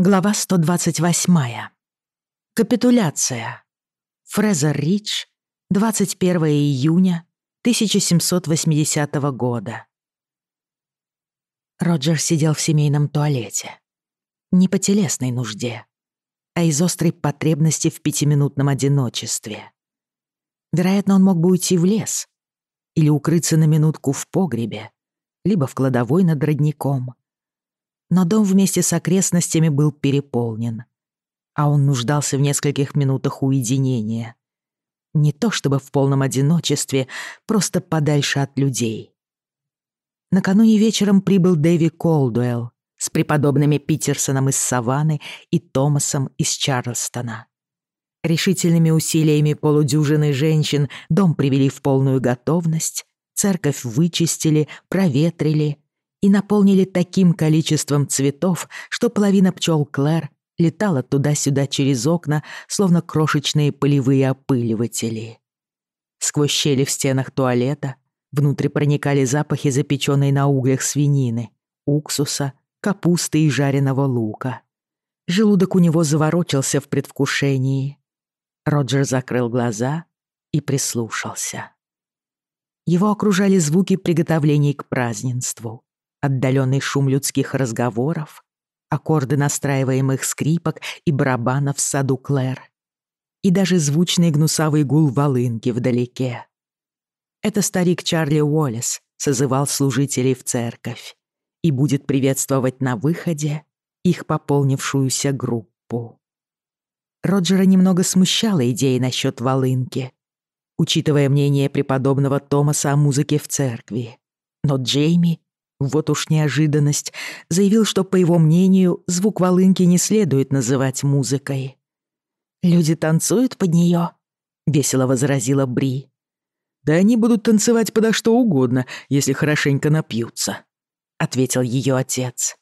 Глава 128. Капитуляция. Фрезер-Ридж, 21 июня 1780 года. Роджер сидел в семейном туалете. Не по телесной нужде, а из острой потребности в пятиминутном одиночестве. Вероятно, он мог бы уйти в лес или укрыться на минутку в погребе, либо в кладовой над родником — но дом вместе с окрестностями был переполнен. А он нуждался в нескольких минутах уединения. Не то чтобы в полном одиночестве, просто подальше от людей. Накануне вечером прибыл Дэви Колдуэлл с преподобными Питерсоном из Саванны и Томасом из Чарльстона. Решительными усилиями полудюжины женщин дом привели в полную готовность, церковь вычистили, проветрили, и наполнили таким количеством цветов, что половина пчел Клэр летала туда-сюда через окна, словно крошечные полевые опыливатели. Сквозь щели в стенах туалета внутрь проникали запахи запечённой на углях свинины, уксуса, капусты и жареного лука. Желудок у него заворочился в предвкушении. Роджер закрыл глаза и прислушался. Его окружали звуки приготовлений к празднеству отдаленный шум людских разговоров, аккорды настраиваемых скрипок и барабанов в саду Клэр, и даже звучный гнусавый гул волынки вдалеке. Это старик Чарли Уоллес созывал служителей в церковь и будет приветствовать на выходе их пополнившуюся группу. Роджера немного смущала идея насчет волынки, учитывая мнение преподобного Томаса о музыке в церкви. Но Джейми вот уж неожиданность. Заявил, что, по его мнению, звук волынки не следует называть музыкой. «Люди танцуют под неё?» — весело возразила Бри. «Да они будут танцевать подо что угодно, если хорошенько напьются», — ответил её отец.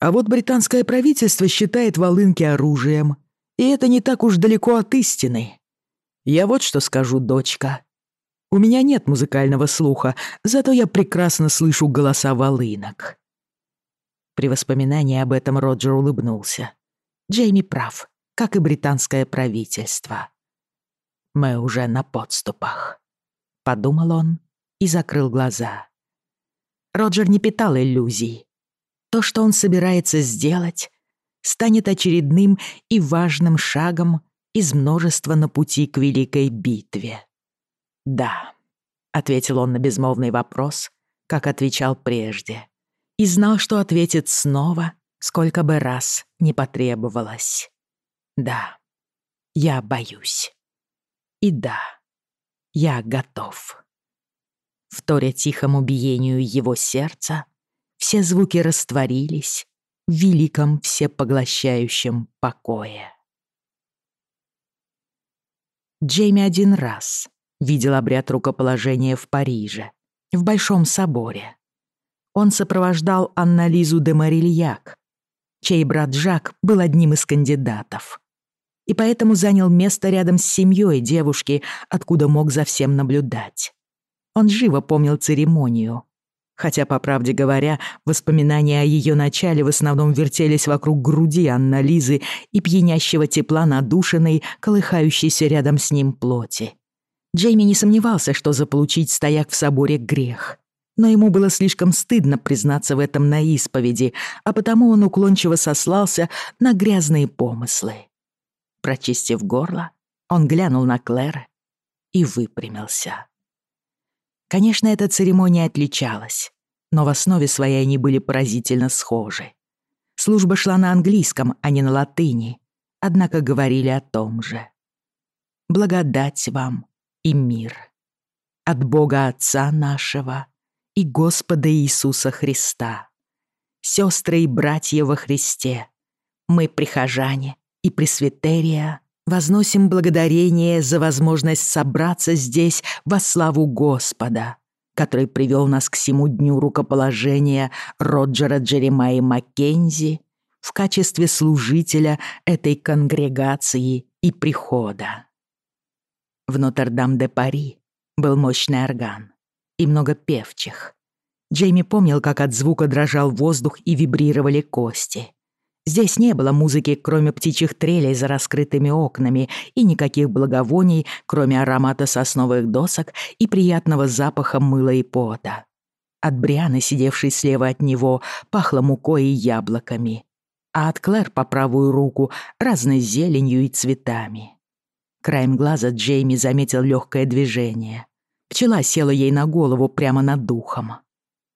«А вот британское правительство считает волынки оружием, и это не так уж далеко от истины. Я вот что скажу, дочка. У меня нет музыкального слуха, зато я прекрасно слышу голоса волынок». При воспоминании об этом Роджер улыбнулся. Джейми прав, как и британское правительство. «Мы уже на подступах», — подумал он и закрыл глаза. Роджер не питал иллюзий. То, что он собирается сделать, станет очередным и важным шагом из множества на пути к великой битве. «Да», — ответил он на безмолвный вопрос, как отвечал прежде, и знал, что ответит снова, сколько бы раз не потребовалось. «Да, я боюсь. И да, я готов». Вторя тихому биению его сердца, все звуки растворились в великом всепоглощающем покое. Джейми один раз видел обряд рукоположения в Париже, в Большом соборе. Он сопровождал Анна Лизу де Марильяк, чей брат Жак был одним из кандидатов. И поэтому занял место рядом с семьей девушки, откуда мог за всем наблюдать. Он живо помнил церемонию. Хотя, по правде говоря, воспоминания о ее начале в основном вертелись вокруг груди Анна Лизы и пьянящего тепла надушенной, колыхающейся рядом с ним плоти Джейми не сомневался, что заполучить стояк в соборе — грех. Но ему было слишком стыдно признаться в этом на исповеди, а потому он уклончиво сослался на грязные помыслы. Прочистив горло, он глянул на Клэр и выпрямился. Конечно, эта церемония отличалась, но в основе своей они были поразительно схожи. Служба шла на английском, а не на латыни, однако говорили о том же. «Благодать вам», и мир. От Бога Отца нашего и Господа Иисуса Христа. Сестры и братья во Христе, мы, прихожане и пресвитерия, возносим благодарение за возможность собраться здесь во славу Господа, который привел нас к всему дню рукоположения Роджера Джеремаи Маккензи в качестве служителя этой конгрегации и прихода. В Нотр-Дам-де-Пари был мощный орган и много певчих. Джейми помнил, как от звука дрожал воздух и вибрировали кости. Здесь не было музыки, кроме птичьих трелей за раскрытыми окнами, и никаких благовоний, кроме аромата сосновых досок и приятного запаха мыла и пота. От Брианы, сидевшей слева от него, пахло мукой и яблоками, а от Клэр по правую руку разной зеленью и цветами. Краем глаза Джейми заметил легкое движение. Пчела села ей на голову прямо над духом.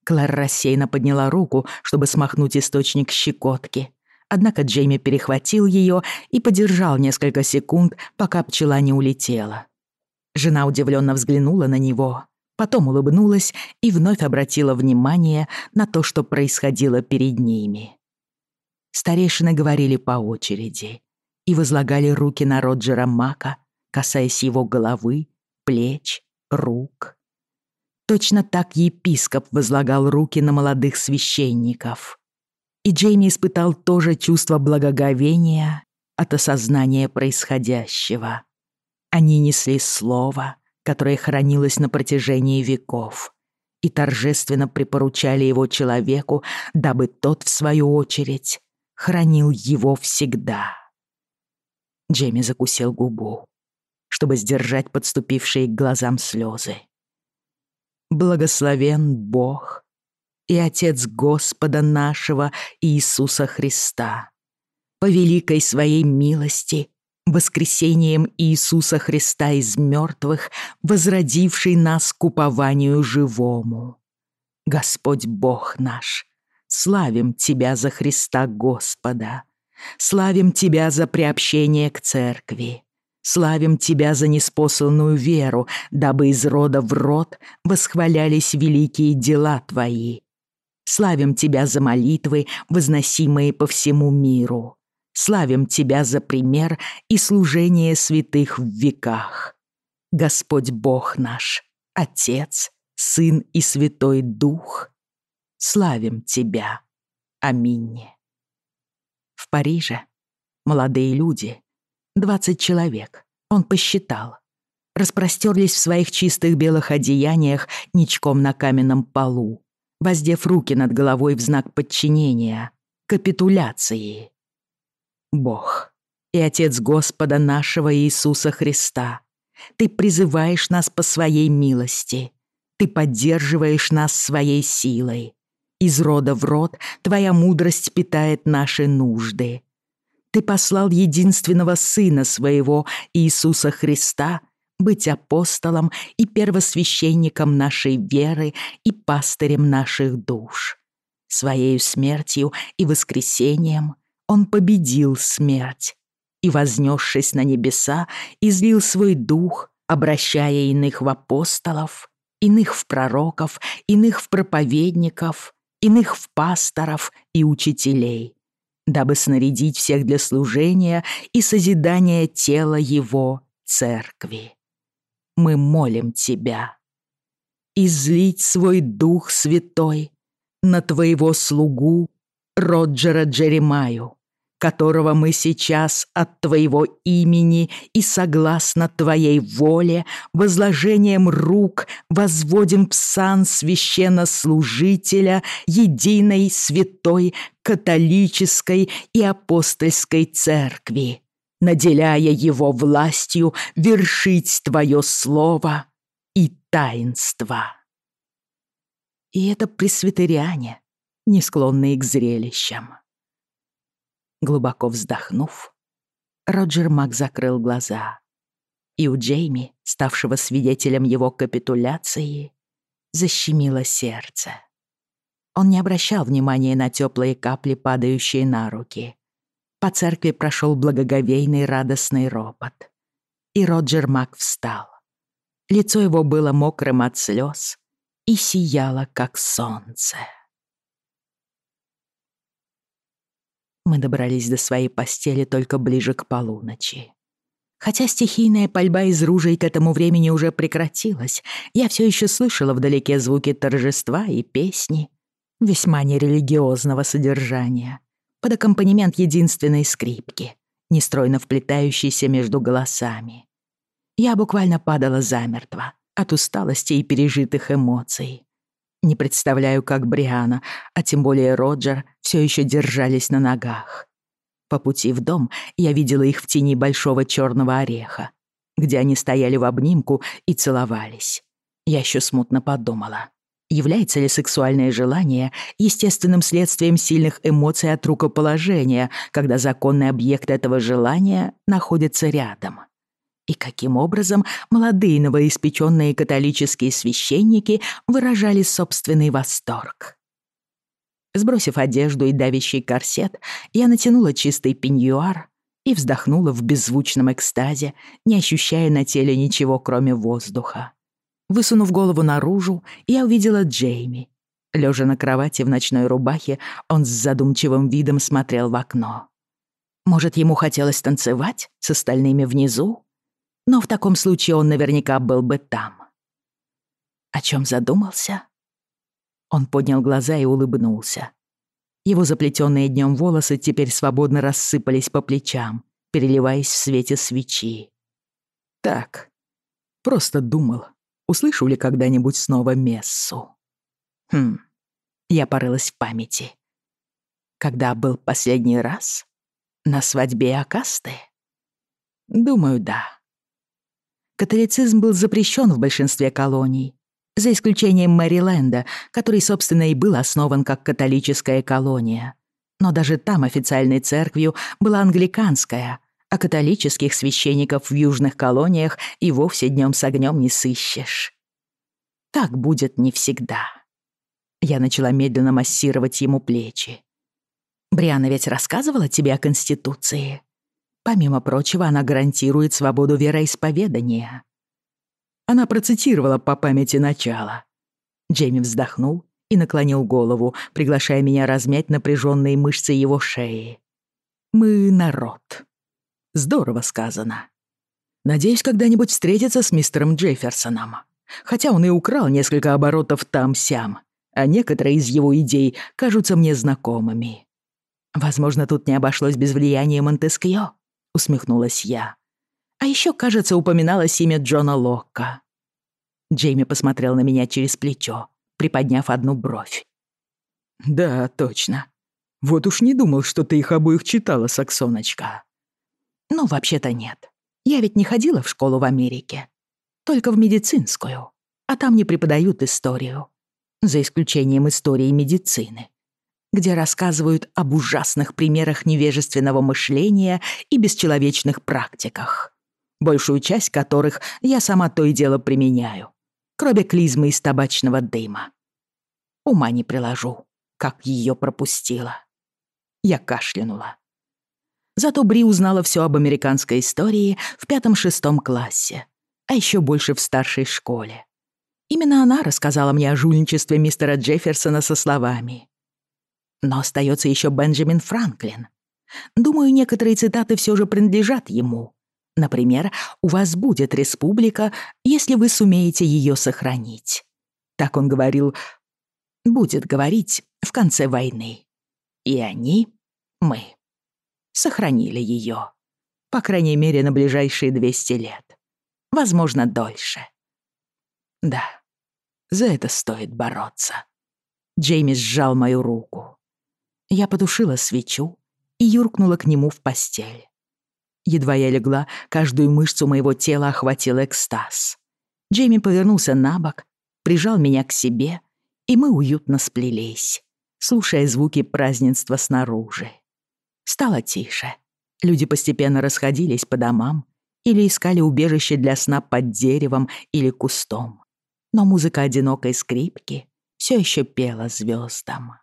Клэр рассеянно подняла руку, чтобы смахнуть источник щекотки. Однако Джейми перехватил ее и подержал несколько секунд, пока пчела не улетела. Жена удивленно взглянула на него, потом улыбнулась и вновь обратила внимание на то, что происходило перед ними. Старейшины говорили по очереди и возлагали руки на Роджера Мака, касаясь его головы, плеч, рук. Точно так епископ возлагал руки на молодых священников. И Джейми испытал то же чувство благоговения от осознания происходящего. Они несли слово, которое хранилось на протяжении веков, и торжественно припоручали его человеку, дабы тот, в свою очередь, хранил его всегда. Джейми закусил губу, чтобы сдержать подступившие к глазам слезы. «Благословен Бог и Отец Господа нашего Иисуса Христа, по великой своей милости, воскресением Иисуса Христа из мертвых, возродивший нас к упованию живому. Господь Бог наш, славим Тебя за Христа Господа» Славим Тебя за приобщение к Церкви. Славим Тебя за неспосланную веру, дабы из рода в род восхвалялись великие дела Твои. Славим Тебя за молитвы, возносимые по всему миру. Славим Тебя за пример и служение святых в веках. Господь Бог наш, Отец, Сын и Святой Дух, славим Тебя. Аминь в Париже молодые люди, 20 человек, он посчитал, распростерлись в своих чистых белых одеяниях ничком на каменном полу, воздев руки над головой в знак подчинения, капитуляции. Бог и Отец Господа нашего Иисуса Христа, Ты призываешь нас по Своей милости, Ты поддерживаешь нас Своей силой, Из рода в род Твоя мудрость питает наши нужды. Ты послал единственного Сына Своего, Иисуса Христа, быть апостолом и первосвященником нашей веры и пастырем наших душ. Своею смертью и воскресением он победил смерть и, вознесшись на небеса, излил свой дух, обращая иных в апостолов, иных в пророков, иных в проповедников, иных в пасторов и учителей, дабы снарядить всех для служения и созидания тела Его церкви. Мы молим Тебя. Излить свой Дух Святой на Твоего слугу Роджера Джеремаю, которого мы сейчас от Твоего имени и согласно Твоей воле возложением рук возводим в сан священнослужителя единой святой католической и апостольской церкви, наделяя его властью вершить Твое слово и таинство. И это пресвитериане, не склонные к зрелищам. Глубоко вздохнув, Роджер Мак закрыл глаза, и у Джейми, ставшего свидетелем его капитуляции, защемило сердце. Он не обращал внимания на теплые капли, падающие на руки. По церкви прошел благоговейный радостный ропот. И Роджер Мак встал. Лицо его было мокрым от слез и сияло, как солнце. Мы добрались до своей постели только ближе к полуночи. Хотя стихийная пальба из ружей к этому времени уже прекратилась, я все еще слышала вдалеке звуки торжества и песни, весьма нерелигиозного содержания, под аккомпанемент единственной скрипки, нестройно вплетающейся между голосами. Я буквально падала замертво от усталости и пережитых эмоций. Не представляю, как Бриана, а тем более Роджер, все еще держались на ногах. По пути в дом я видела их в тени большого черного ореха, где они стояли в обнимку и целовались. Я еще смутно подумала, является ли сексуальное желание естественным следствием сильных эмоций от рукоположения, когда законный объект этого желания находится рядом. И каким образом молодые новоиспеченные католические священники выражали собственный восторг. Сбросив одежду и давящий корсет, я натянула чистый пеньюар и вздохнула в беззвучном экстазе, не ощущая на теле ничего, кроме воздуха. Высунув голову наружу, я увидела Джейми. Лежа на кровати в ночной рубахе, он с задумчивым видом смотрел в окно. Может, ему хотелось танцевать с остальными внизу? но в таком случае он наверняка был бы там. О чем задумался? Он поднял глаза и улыбнулся. Его заплетенные днем волосы теперь свободно рассыпались по плечам, переливаясь в свете свечи. Так, просто думал, услышу ли когда-нибудь снова мессу. Хм, я порылась в памяти. Когда был последний раз? На свадьбе Акасты? Думаю, да. Католицизм был запрещен в большинстве колоний, за исключением Мэриленда, который, собственно, и был основан как католическая колония. Но даже там официальной церковью была англиканская, а католических священников в южных колониях и вовсе днем с огнем не сыщешь. Так будет не всегда. Я начала медленно массировать ему плечи. «Бриана ведь рассказывала тебе о Конституции?» Помимо прочего, она гарантирует свободу вероисповедания. Она процитировала по памяти начало. Джейми вздохнул и наклонил голову, приглашая меня размять напряженные мышцы его шеи. «Мы народ». Здорово сказано. Надеюсь, когда-нибудь встретиться с мистером Джефферсоном. Хотя он и украл несколько оборотов там-сям, а некоторые из его идей кажутся мне знакомыми. Возможно, тут не обошлось без влияния Монтескьё, усмехнулась я. А еще, кажется, упоминалось имя Джона Локка. Джейми посмотрел на меня через плечо, приподняв одну бровь. «Да, точно. Вот уж не думал, что ты их обоих читала, Саксоночка». «Ну, вообще-то нет. Я ведь не ходила в школу в Америке. Только в медицинскую. А там Где рассказывают об ужасных примерах невежественного мышления и бесчеловечных практиках, большую часть которых я сама то и дело применяю, кроме клизмы из табачного дыма. Ума не приложу, как ее пропустила. Я кашлянула. Зато Бри узнала все об американской истории в пятом-шестом классе, а еще больше в старшей школе. Именно она рассказала мне о жульничестве мистера Джефферсона со словами — Но остается еще Бенджамин Франклин. Думаю, некоторые цитаты все же принадлежат ему. Например, у вас будет республика, если вы сумеете ее сохранить. Так он говорил, будет говорить в конце войны. И они, мы, сохранили ее. По крайней мере, на ближайшие 200 лет. Возможно, дольше. Да, за это стоит бороться. Джейми сжал мою руку. Я потушила свечу и юркнула к нему в постель. Едва я легла, каждую мышцу моего тела охватил экстаз. Джейми повернулся на бок, прижал меня к себе, и мы уютно сплелись, слушая звуки празднества снаружи. Стало тише. Люди постепенно расходились по домам или искали убежище для сна под деревом или кустом. Но музыка одинокой скрипки все еще пела звездам.